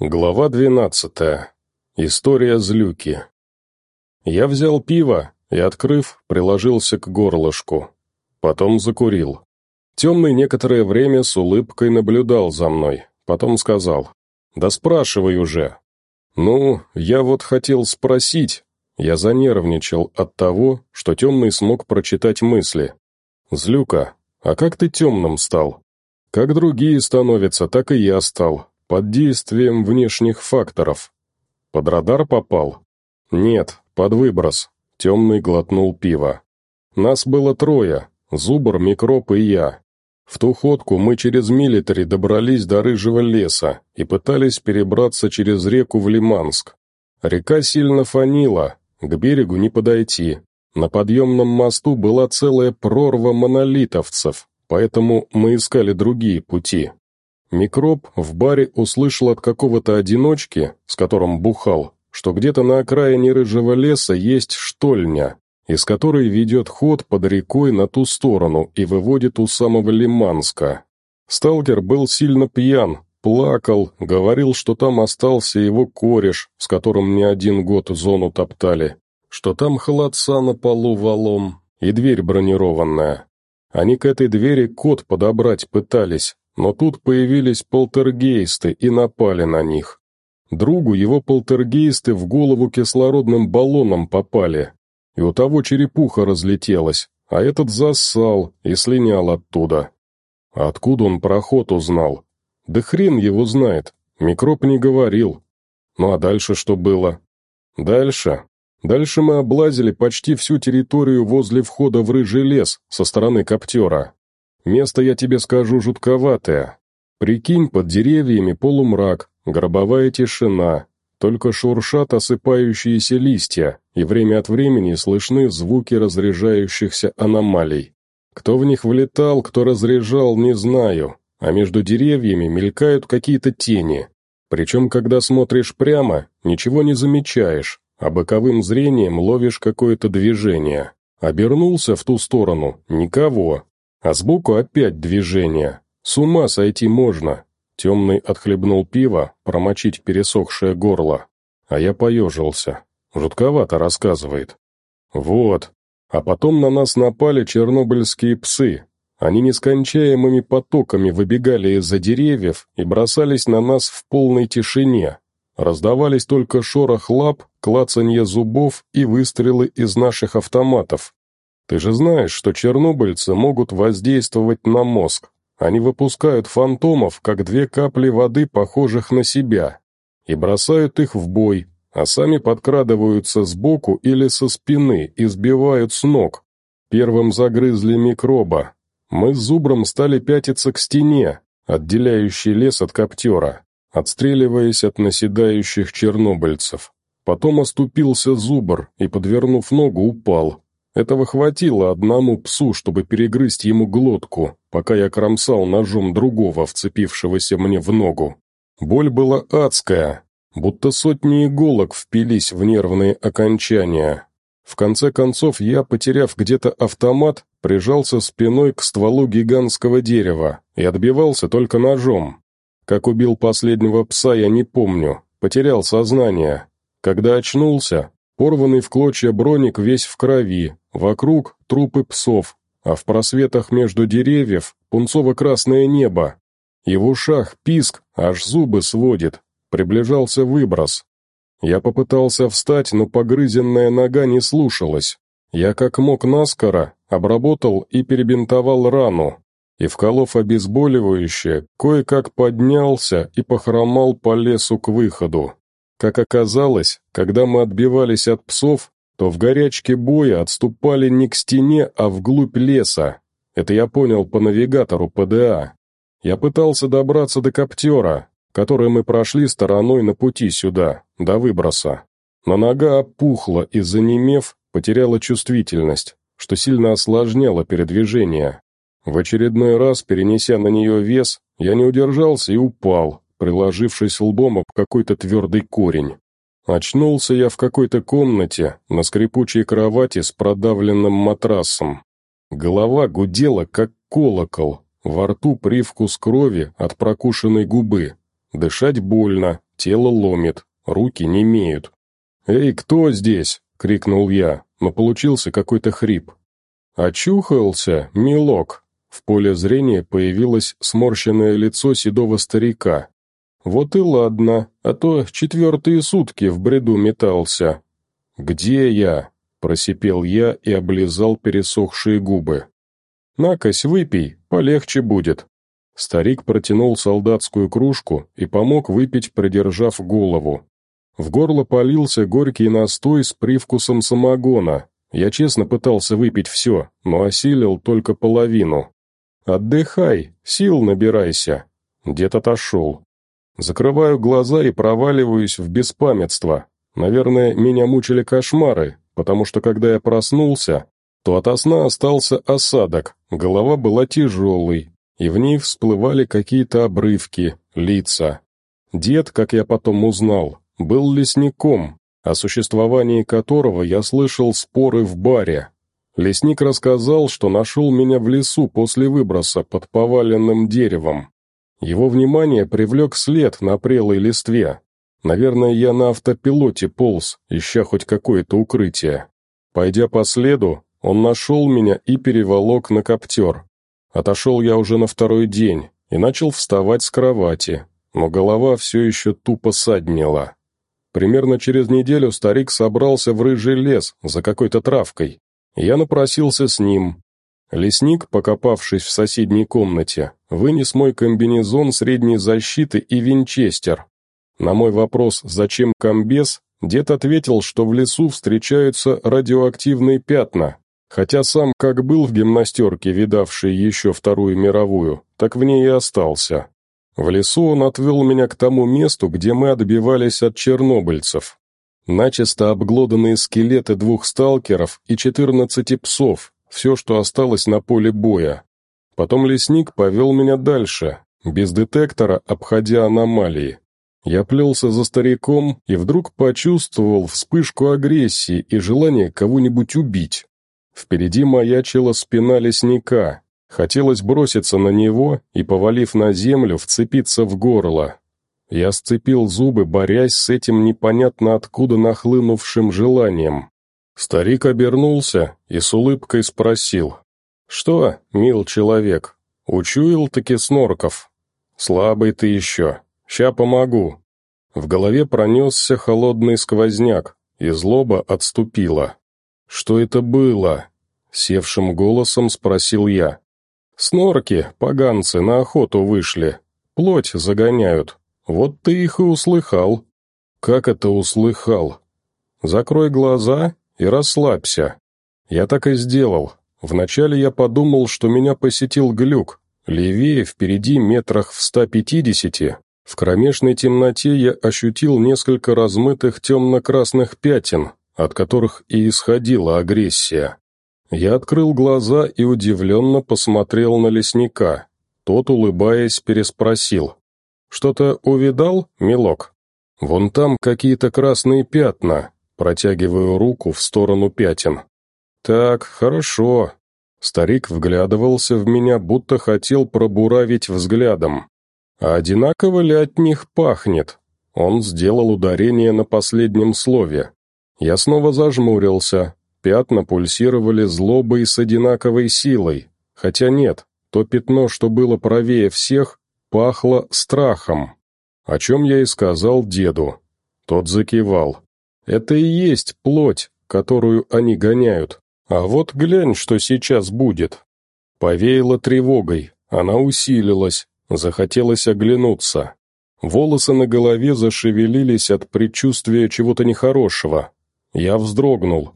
Глава 12. История злюки. Я взял пиво и, открыв, приложился к горлышку. Потом закурил. Темный некоторое время с улыбкой наблюдал за мной. Потом сказал. «Да спрашивай уже». «Ну, я вот хотел спросить». Я занервничал от того, что темный смог прочитать мысли. «Злюка, а как ты темным стал?» «Как другие становятся, так и я стал под действием внешних факторов. Под радар попал? Нет, под выброс. Темный глотнул пиво. Нас было трое, Зубр, Микроб и я. В ту ходку мы через милитари добрались до Рыжего леса и пытались перебраться через реку в Лиманск. Река сильно фанила, к берегу не подойти. На подъемном мосту была целая прорва монолитовцев, поэтому мы искали другие пути. Микроб в баре услышал от какого-то одиночки, с которым бухал, что где-то на окраине рыжего леса есть штольня, из которой ведет ход под рекой на ту сторону и выводит у самого Лиманска. Сталкер был сильно пьян, плакал, говорил, что там остался его кореш, с которым не один год зону топтали, что там холодца на полу валом и дверь бронированная. Они к этой двери код подобрать пытались, но тут появились полтергейсты и напали на них. Другу его полтергейсты в голову кислородным баллоном попали, и у того черепуха разлетелась, а этот зассал и слинял оттуда. Откуда он проход узнал? Да хрен его знает, микроб не говорил. Ну а дальше что было? Дальше? Дальше мы облазили почти всю территорию возле входа в рыжий лес со стороны коптера. Место я тебе скажу жутковатое. Прикинь, под деревьями полумрак, гробовая тишина, только шуршат осыпающиеся листья, и время от времени слышны звуки разряжающихся аномалий. Кто в них влетал, кто разряжал, не знаю, а между деревьями мелькают какие-то тени. Причем, когда смотришь прямо, ничего не замечаешь, а боковым зрением ловишь какое-то движение. Обернулся в ту сторону – никого, а сбоку опять движение. С ума сойти можно. Темный отхлебнул пиво, промочить пересохшее горло. А я поежился. Жутковато рассказывает. Вот. А потом на нас напали чернобыльские псы. Они нескончаемыми потоками выбегали из-за деревьев и бросались на нас в полной тишине. Раздавались только шорох лап, клацанье зубов и выстрелы из наших автоматов. Ты же знаешь, что чернобыльцы могут воздействовать на мозг. Они выпускают фантомов, как две капли воды, похожих на себя, и бросают их в бой, а сами подкрадываются сбоку или со спины и сбивают с ног. Первым загрызли микроба. Мы с Зубром стали пятиться к стене, отделяющей лес от коптера, отстреливаясь от наседающих чернобыльцев. Потом оступился Зубр и, подвернув ногу, упал. Этого хватило одному псу, чтобы перегрызть ему глотку, пока я кромсал ножом другого, вцепившегося мне в ногу. Боль была адская, будто сотни иголок впились в нервные окончания. В конце концов я, потеряв где-то автомат, прижался спиной к стволу гигантского дерева и отбивался только ножом. Как убил последнего пса, я не помню, потерял сознание. Когда очнулся, Порванный в клочья броник весь в крови, вокруг трупы псов, а в просветах между деревьев пунцово-красное небо. И в ушах писк, аж зубы сводит. Приближался выброс. Я попытался встать, но погрызенная нога не слушалась. Я как мог наскоро обработал и перебинтовал рану. И, вколов обезболивающее, кое-как поднялся и похромал по лесу к выходу. Как оказалось, когда мы отбивались от псов, то в горячке боя отступали не к стене, а вглубь леса. Это я понял по навигатору ПДА. Я пытался добраться до коптера, который мы прошли стороной на пути сюда, до выброса. Но нога опухла и, занемев, потеряла чувствительность, что сильно осложняло передвижение. В очередной раз, перенеся на нее вес, я не удержался и упал, приложившись лбом об какой-то твердый корень. Очнулся я в какой-то комнате, на скрипучей кровати с продавленным матрасом. Голова гудела, как колокол, во рту привкус крови от прокушенной губы. Дышать больно, тело ломит, руки не имеют. «Эй, кто здесь?» — крикнул я, но получился какой-то хрип. «Очухался, милок!» В поле зрения появилось сморщенное лицо седого старика. Вот и ладно, а то четвертые сутки в бреду метался. «Где я?» – просипел я и облизал пересохшие губы. «Накось, выпей, полегче будет». Старик протянул солдатскую кружку и помог выпить, придержав голову. В горло полился горький настой с привкусом самогона. Я честно пытался выпить все, но осилил только половину. «Отдыхай, сил набирайся». Дед отошел, Закрываю глаза и проваливаюсь в беспамятство. Наверное, меня мучили кошмары, потому что когда я проснулся, то ото сна остался осадок, голова была тяжелой, и в ней всплывали какие-то обрывки, лица. Дед, как я потом узнал, был лесником, о существовании которого я слышал споры в баре. Лесник рассказал, что нашел меня в лесу после выброса под поваленным деревом. Его внимание привлек след на прелой листве. Наверное, я на автопилоте полз, ища хоть какое-то укрытие. Пойдя по следу, он нашел меня и переволок на коптер. Отошел я уже на второй день и начал вставать с кровати, но голова все еще тупо саднила. Примерно через неделю старик собрался в рыжий лес за какой-то травкой. Я напросился с ним, Лесник, покопавшись в соседней комнате, вынес мой комбинезон средней защиты и винчестер. На мой вопрос «Зачем комбез?» дед ответил, что в лесу встречаются радиоактивные пятна, хотя сам как был в гимнастерке, видавшей еще Вторую мировую, так в ней и остался. В лесу он отвел меня к тому месту, где мы отбивались от чернобыльцев. Начисто обглоданные скелеты двух сталкеров и четырнадцати псов, все, что осталось на поле боя. Потом лесник повел меня дальше, без детектора, обходя аномалии. Я плелся за стариком и вдруг почувствовал вспышку агрессии и желание кого-нибудь убить. Впереди маячила спина лесника. Хотелось броситься на него и, повалив на землю, вцепиться в горло. Я сцепил зубы, борясь с этим непонятно откуда нахлынувшим желанием. Старик обернулся и с улыбкой спросил. «Что, мил человек, учуял-таки снорков? Слабый ты еще, ща помогу». В голове пронесся холодный сквозняк, и злоба отступила. «Что это было?» — севшим голосом спросил я. «Снорки, поганцы, на охоту вышли. Плоть загоняют. Вот ты их и услыхал». «Как это услыхал?» «Закрой глаза и расслабься. Я так и сделал. Вначале я подумал, что меня посетил глюк. Левее, впереди метрах в 150, в кромешной темноте я ощутил несколько размытых темно-красных пятен, от которых и исходила агрессия. Я открыл глаза и удивленно посмотрел на лесника. Тот, улыбаясь, переспросил. «Что-то увидал, милок? Вон там какие-то красные пятна, протягиваю руку в сторону пятен. «Так, хорошо». Старик вглядывался в меня, будто хотел пробуравить взглядом. «А одинаково ли от них пахнет?» Он сделал ударение на последнем слове. Я снова зажмурился. Пятна пульсировали злобой с одинаковой силой. Хотя нет, то пятно, что было правее всех, пахло страхом. О чем я и сказал деду. Тот закивал. Это и есть плоть, которую они гоняют. А вот глянь, что сейчас будет. Повеяло тревогой, она усилилась, захотелось оглянуться. Волосы на голове зашевелились от предчувствия чего-то нехорошего. Я вздрогнул.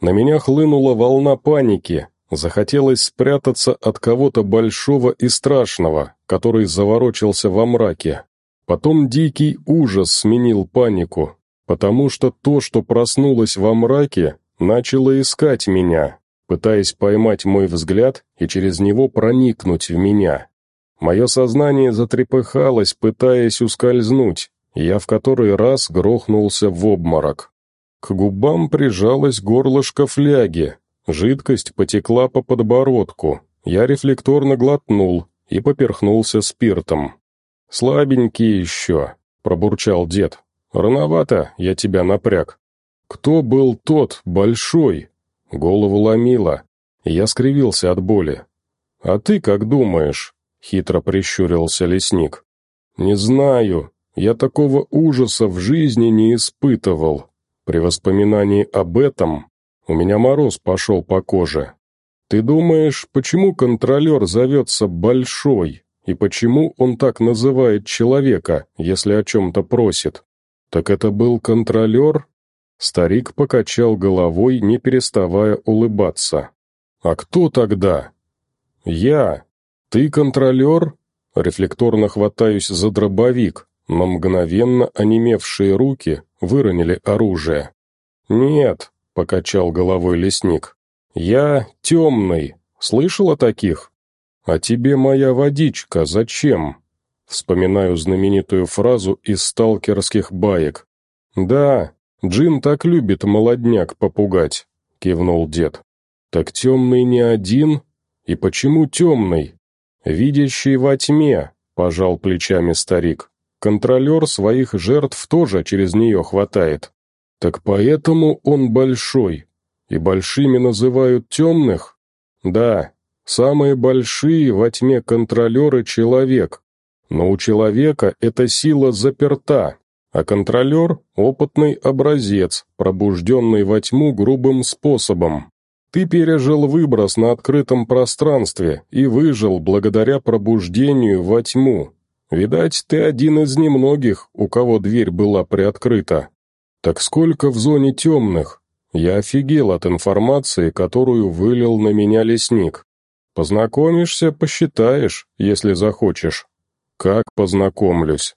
На меня хлынула волна паники, захотелось спрятаться от кого-то большого и страшного, который заворочился во мраке. Потом дикий ужас сменил панику, потому что то, что проснулось во мраке, начало искать меня, пытаясь поймать мой взгляд и через него проникнуть в меня. Мое сознание затрепыхалось, пытаясь ускользнуть, и я в который раз грохнулся в обморок. К губам прижалось горлышко фляги, жидкость потекла по подбородку, я рефлекторно глотнул и поперхнулся спиртом. «Слабенький еще», — пробурчал дед, Рановато, я тебя напряг. Кто был тот, большой? Голову ломило. Я скривился от боли. А ты как думаешь? Хитро прищурился лесник. Не знаю. Я такого ужаса в жизни не испытывал. При воспоминании об этом у меня мороз пошел по коже. Ты думаешь, почему контролер зовется «большой» и почему он так называет человека, если о чем-то просит? «Так это был контролер?» Старик покачал головой, не переставая улыбаться. «А кто тогда?» «Я. Ты контролер?» Рефлекторно хватаюсь за дробовик, но мгновенно онемевшие руки выронили оружие. «Нет», — покачал головой лесник. «Я темный. Слышал о таких?» «А тебе моя водичка зачем?» Вспоминаю знаменитую фразу из сталкерских баек. «Да, Джин так любит молодняк попугать», — кивнул дед. «Так темный не один? И почему темный?» «Видящий во тьме», — пожал плечами старик. «Контролер своих жертв тоже через нее хватает». «Так поэтому он большой. И большими называют темных?» «Да, самые большие во тьме контролеры человек, но у человека эта сила заперта, а контролер — опытный образец, пробужденный во тьму грубым способом. Ты пережил выброс на открытом пространстве и выжил благодаря пробуждению во тьму. Видать, ты один из немногих, у кого дверь была приоткрыта. Так сколько в зоне темных? Я офигел от информации, которую вылил на меня лесник. Познакомишься, посчитаешь, если захочешь. «Как познакомлюсь?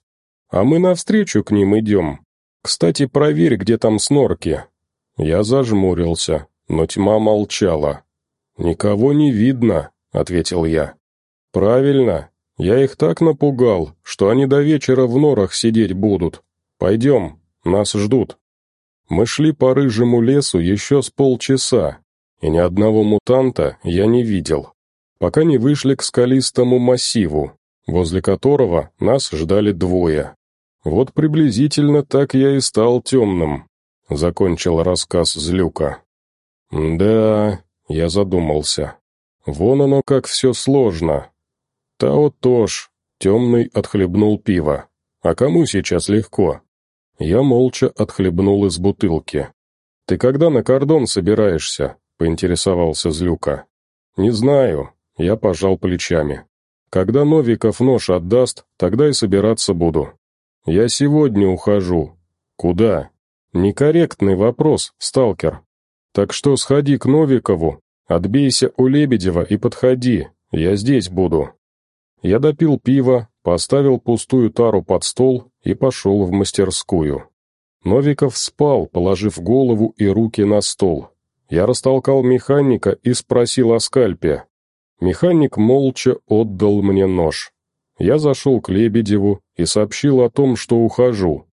А мы навстречу к ним идем. Кстати, проверь, где там снорки». Я зажмурился, но тьма молчала. «Никого не видно», — ответил я. «Правильно. Я их так напугал, что они до вечера в норах сидеть будут. Пойдем, нас ждут». Мы шли по рыжему лесу еще с полчаса, и ни одного мутанта я не видел, пока не вышли к скалистому массиву, возле которого нас ждали двое. Вот приблизительно так я и стал темным», — закончил рассказ Злюка. «Да...» — я задумался. «Вон оно как все сложно. Тао Тош, темный отхлебнул пиво. А кому сейчас легко?» Я молча отхлебнул из бутылки. «Ты когда на кордон собираешься?» — поинтересовался Злюка. «Не знаю», — я пожал плечами. Когда Новиков нож отдаст, тогда и собираться буду. Я сегодня ухожу. Куда? Некорректный вопрос, сталкер. Так что сходи к Новикову, отбейся у Лебедева и подходи, я здесь буду. Я допил пиво, поставил пустую тару под стол и пошел в мастерскую. Новиков спал, положив голову и руки на стол. Я растолкал механика и спросил о скальпе. Механик молча отдал мне нож. Я зашел к Лебедеву и сообщил о том, что ухожу.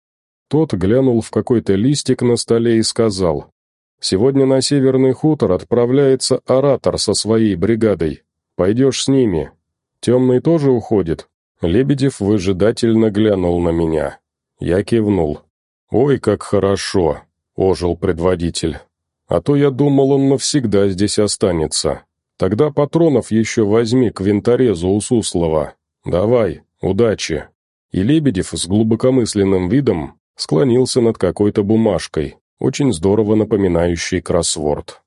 Тот глянул в какой-то листик на столе и сказал, «Сегодня на Северный хутор отправляется оратор со своей бригадой. Пойдешь с ними. Темный тоже уходит?» Лебедев выжидательно глянул на меня. Я кивнул. «Ой, как хорошо!» — ожил предводитель. «А то я думал, он навсегда здесь останется». Тогда Патронов еще возьми к винторезу у Суслова. Давай, удачи!» И Лебедев с глубокомысленным видом склонился над какой-то бумажкой, очень здорово напоминающей кроссворд.